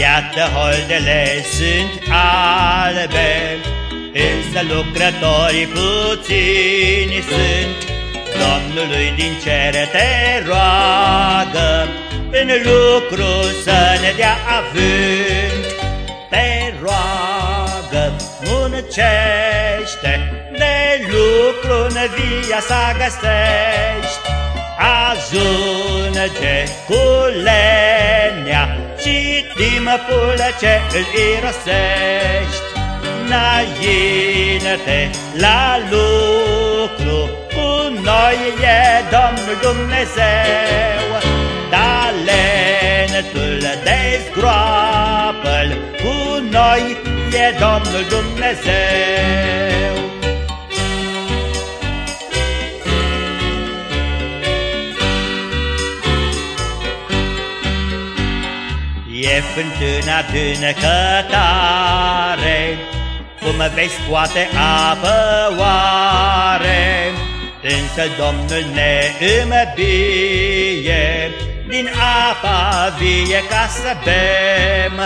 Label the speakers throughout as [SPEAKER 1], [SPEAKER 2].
[SPEAKER 1] Iată holdele sunt albe, Însă lucrătorii puțini sunt. Domnului din cer te roagă, În lucru să ne dea avânt. Te roagă, muncește, De lucru în via sa găsești. Ajunge cu lenea și timpul ce îl irosești. Înainte la lucru, cu noi e Domnul Dumnezeu. Talentul dezgroapă cu noi e Domnul Dumnezeu. Fântâna dânăcătare, Cum vei scoate apă oare, Însă Domnul ne îmbie Din apa vie ca să bem.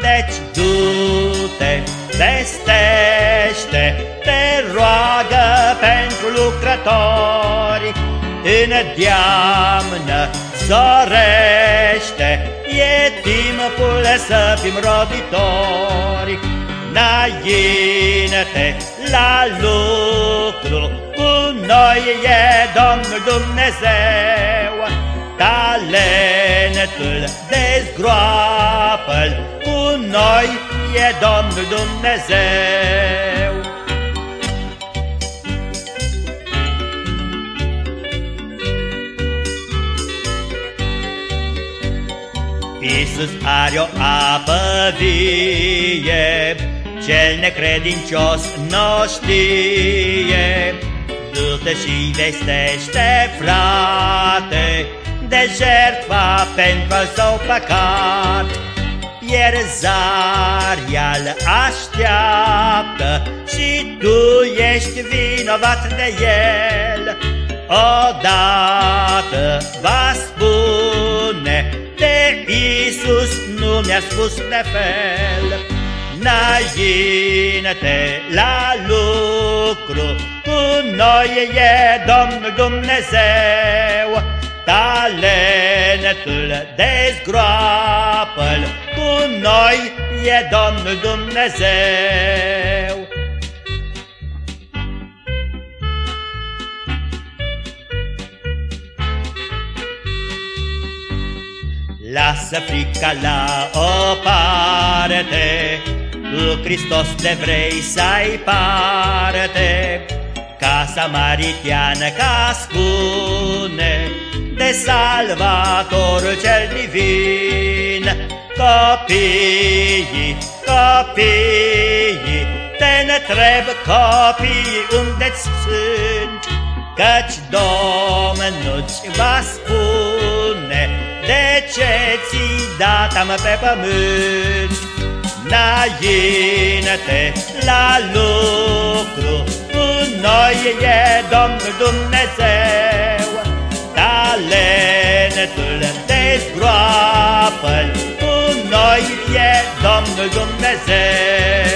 [SPEAKER 1] Deci du-te, vestește, te roagă pentru lucrători, Îndeamnă, zorește, E timpul să fim roditori, Înainte la lucru, cu noi e Domnul Dumnezeu. Talentul dezgroapă cu noi e Domnul Dumnezeu. Iisus are o apă vie, Cel necredincios nu știe. Du-te și vestește, frate, De jertfa pentru al său păcat. Ierzarea-l așteaptă Și tu ești vinovat de el. Odată va spune Iisus nu mi-a spus de fel Înainte la lucru Cu noi e Domnul Dumnezeu. Talentul dezgroapă Cu noi e Domnul Dumnezeu Lasă frica la o parte, Cu Hristos te vrei să ai parte, Ca samaritiană ca spune, De salvatorul cel divin. Copiii, copiii, te întreb copiii unde-ți sunt, Căci Domnul-ți va spune, de ce ți dat am pe pământ? Înainte la lucru, cu noi e Domnul Dumnezeu. Talentul dezgroapă cu noi e Domnul Dumnezeu.